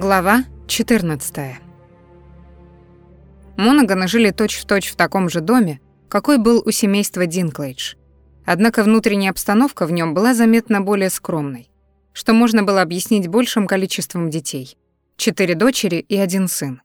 Глава 14. Монаганы жили точь-в-точь точь в таком же доме, какой был у семейства Динклейдж. Однако внутренняя обстановка в нем была заметно более скромной, что можно было объяснить большим количеством детей. Четыре дочери и один сын.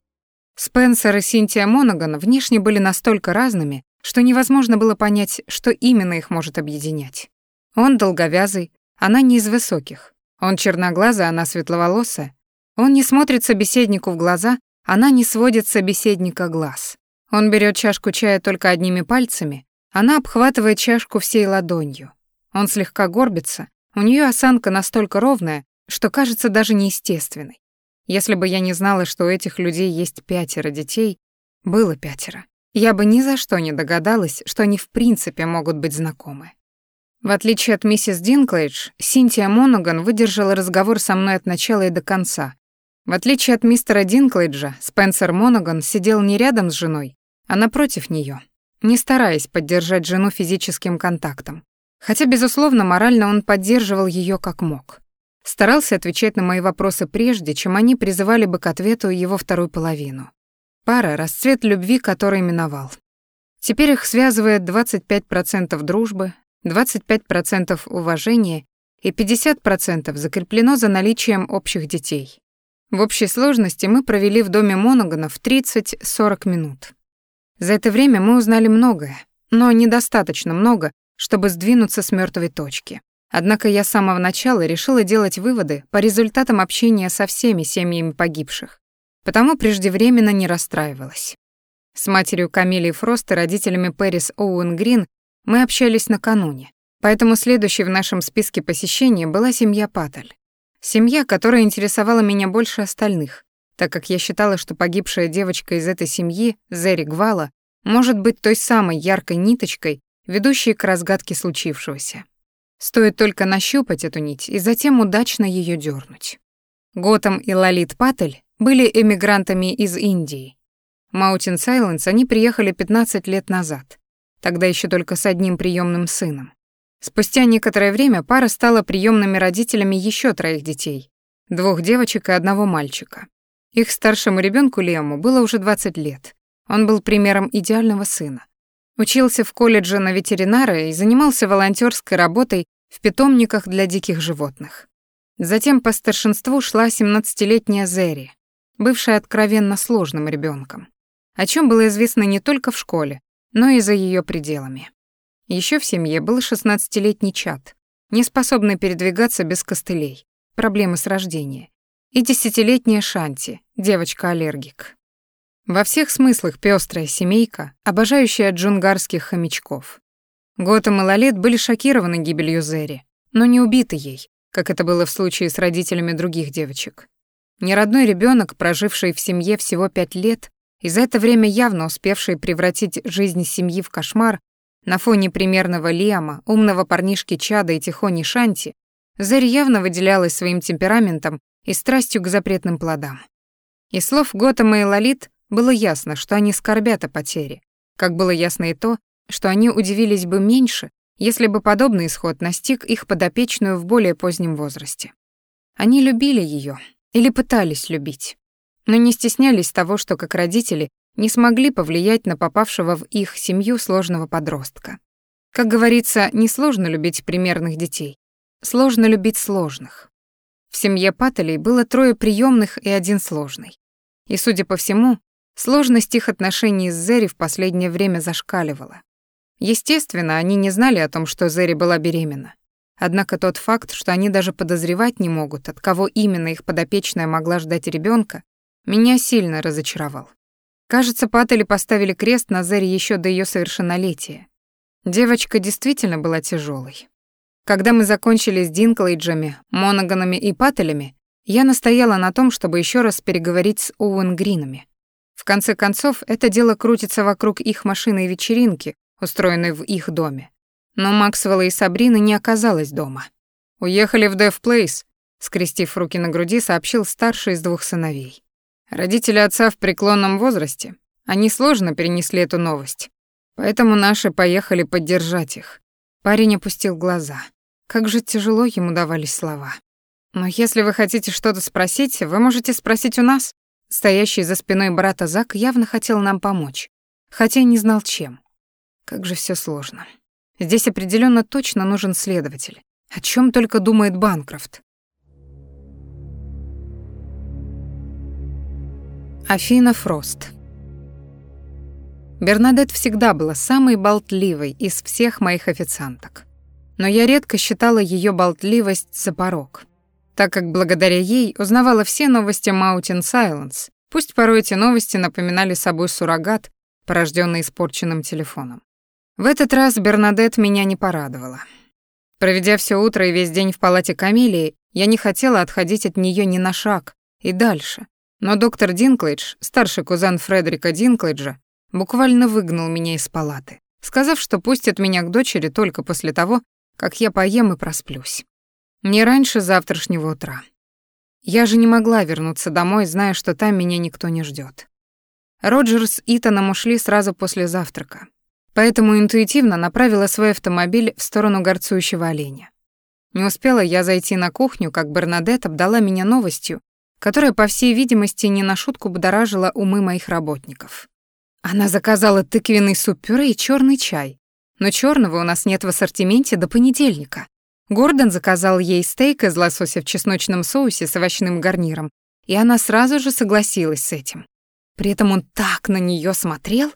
Спенсер и Синтия Монаган внешне были настолько разными, что невозможно было понять, что именно их может объединять. Он долговязый, она не из высоких. Он черноглазый, она светловолосая, он не смотрит собеседнику в глаза, она не сводит собеседника глаз. Он берет чашку чая только одними пальцами, она обхватывает чашку всей ладонью. Он слегка горбится, у нее осанка настолько ровная, что кажется даже неестественной. Если бы я не знала, что у этих людей есть пятеро детей, было пятеро, я бы ни за что не догадалась, что они в принципе могут быть знакомы. В отличие от миссис Динклейдж, Синтия Монаган выдержала разговор со мной от начала и до конца, в отличие от мистера Динклейджа, Спенсер Монаган сидел не рядом с женой, а напротив нее, не стараясь поддержать жену физическим контактом. Хотя, безусловно, морально он поддерживал ее как мог. Старался отвечать на мои вопросы прежде, чем они призывали бы к ответу его вторую половину. Пара — расцвет любви, который миновал. Теперь их связывает 25% дружбы, 25% уважения и 50% закреплено за наличием общих детей. В общей сложности мы провели в доме Моноганов 30-40 минут. За это время мы узнали многое, но недостаточно много, чтобы сдвинуться с мертвой точки. Однако я с самого начала решила делать выводы по результатам общения со всеми семьями погибших, потому преждевременно не расстраивалась. С матерью Камилии Фрост и родителями Пэрис Оуэн Грин мы общались накануне, поэтому следующей в нашем списке посещения была семья Паттель. Семья, которая интересовала меня больше остальных, так как я считала, что погибшая девочка из этой семьи, Зери Гвала, может быть той самой яркой ниточкой, ведущей к разгадке случившегося. Стоит только нащупать эту нить и затем удачно ее дернуть. Готам и Лалит Паттель были эмигрантами из Индии. Маутин Сайленс они приехали 15 лет назад, тогда еще только с одним приемным сыном. Спустя некоторое время пара стала приемными родителями еще троих детей, двух девочек и одного мальчика. Их старшему ребенку Лему было уже 20 лет. Он был примером идеального сына. Учился в колледже на ветеринара и занимался волонтерской работой в питомниках для диких животных. Затем по старшинству шла 17-летняя Зери, бывшая откровенно сложным ребенком, о чем было известно не только в школе, но и за ее пределами. Еще в семье был шестнадцатилетний чад, не передвигаться без костылей, проблемы с рождения, и десятилетняя Шанти, девочка-аллергик. Во всех смыслах пестрая семейка, обожающая джунгарских хомячков. Готэм и Лалет были шокированы гибелью Зери, но не убиты ей, как это было в случае с родителями других девочек. Неродной ребенок, проживший в семье всего пять лет, и за это время явно успевший превратить жизнь семьи в кошмар, на фоне примерного Лиама, умного парнишки Чада и Тихони Шанти, Зерь явно выделялась своим темпераментом и страстью к запретным плодам. Из слов Готэма и Лолит было ясно, что они скорбят о потере, как было ясно и то, что они удивились бы меньше, если бы подобный исход настиг их подопечную в более позднем возрасте. Они любили ее или пытались любить, но не стеснялись того, что как родители не смогли повлиять на попавшего в их семью сложного подростка. Как говорится, несложно любить примерных детей. Сложно любить сложных. В семье Паттелей было трое приемных и один сложный. И, судя по всему, сложность их отношений с Зери в последнее время зашкаливала. Естественно, они не знали о том, что Зери была беременна. Однако тот факт, что они даже подозревать не могут, от кого именно их подопечная могла ждать ребенка, меня сильно разочаровал. Кажется, Паттели поставили крест на Зере еще до ее совершеннолетия. Девочка действительно была тяжелой. Когда мы закончили с Динклейджами, Моноганами и Паттелями, я настояла на том, чтобы еще раз переговорить с Оуэн Гринами. В конце концов, это дело крутится вокруг их машины и вечеринки, устроенной в их доме. Но Максвелла и Сабрины не оказалось дома. «Уехали в Дэв Плейс», — скрестив руки на груди, сообщил старший из двух сыновей. Родители отца в преклонном возрасте. Они сложно перенесли эту новость. Поэтому наши поехали поддержать их. Парень опустил глаза. Как же тяжело ему давались слова. Но если вы хотите что-то спросить, вы можете спросить у нас. Стоящий за спиной брата Зак явно хотел нам помочь, хотя не знал чем. Как же все сложно. Здесь определенно точно нужен следователь. О чем только думает Банкрофт. Афина Фрост. Бернадет всегда была самой болтливой из всех моих официанток. Но я редко считала ее болтливость за порог так как благодаря ей узнавала все новости Mountain Silence, пусть порой эти новости напоминали собой суррогат, порожденный испорченным телефоном. В этот раз Бернадет меня не порадовала. Проведя все утро и весь день в палате Камелии, я не хотела отходить от нее ни на шаг и дальше. Но доктор Динклейдж, старший кузен Фредерика Динклейджа, буквально выгнал меня из палаты, сказав, что пустит меня к дочери только после того, как я поем и просплюсь. Не раньше завтрашнего утра. Я же не могла вернуться домой, зная, что там меня никто не ждет. Роджер с Итаном ушли сразу после завтрака, поэтому интуитивно направила свой автомобиль в сторону горцующего оленя. Не успела я зайти на кухню, как Бернадет обдала меня новостью, которая, по всей видимости, не на шутку будоражила умы моих работников. Она заказала тыквенный суп-пюре и черный чай, но черного у нас нет в ассортименте до понедельника. Гордон заказал ей стейк из лосося в чесночном соусе с овощным гарниром, и она сразу же согласилась с этим. При этом он так на нее смотрел.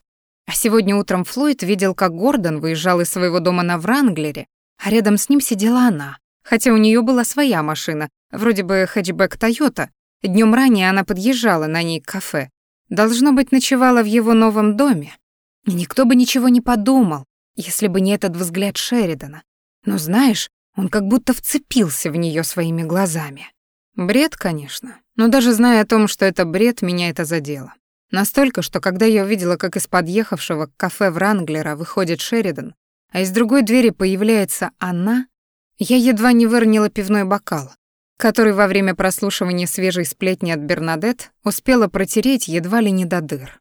А сегодня утром Флойд видел, как Гордон выезжал из своего дома на Вранглере, а рядом с ним сидела она, хотя у нее была своя машина, вроде бы хэтчбэк Тойота. Днем ранее она подъезжала на ней к кафе. Должно быть, ночевала в его новом доме. И никто бы ничего не подумал, если бы не этот взгляд Шеридана. Но знаешь, он как будто вцепился в нее своими глазами. Бред, конечно, но даже зная о том, что это бред, меня это задело. Настолько, что когда я увидела, как из подъехавшего к кафе Вранглера выходит Шеридан, а из другой двери появляется она, я едва не выронила пивной бокал, который во время прослушивания свежей сплетни от Бернадет успела протереть едва ли не до дыр.